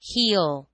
Heal.